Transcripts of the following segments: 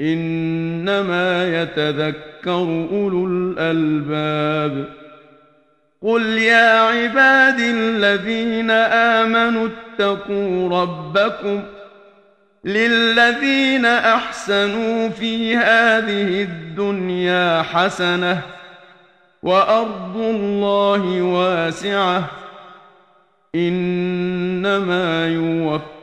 إنما يتذكر أولو الألباب. قل يا عباد الذين آمنوا اتقوا ربكم للذين أحسنوا في هذه الدنيا حسنة وأرض الله واسعة إنما يوفى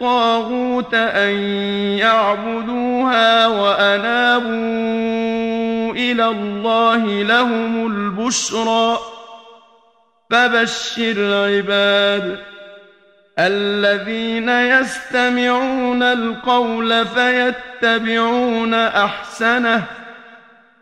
الطاغوت أن يعبدوها وأنابوا إلى الله لهم البشرى فبشر العباد الذين يستمعون القول فيتبعون أحسنه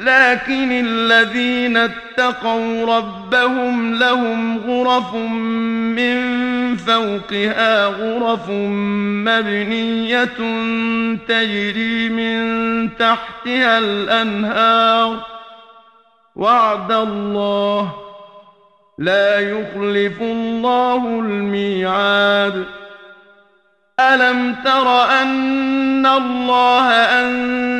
لكن الذين اتقوا ربهم لهم غرف من فوقها غرف مبنية تجري من تحتها الأنهار. وعد الله لا يخلف الله الميعاد. ألم تر أن الله أنزل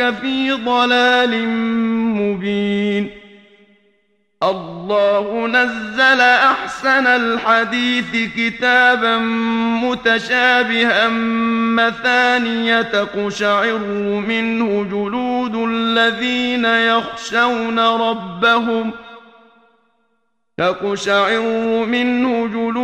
أولئك في ضلال مبين. الله نزل أحسن الحديث كتابا متشابها مثانية تقشعر منه جلود الذين يخشون ربهم تقشعر منه جلود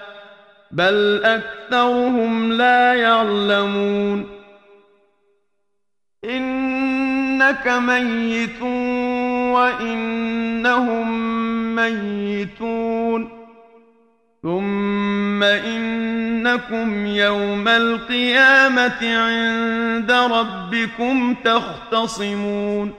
بل اکثرهم لا يعلمون انك ميت وانهم ميتون ثم انكم يوم القيامه عند ربكم تختصمون۔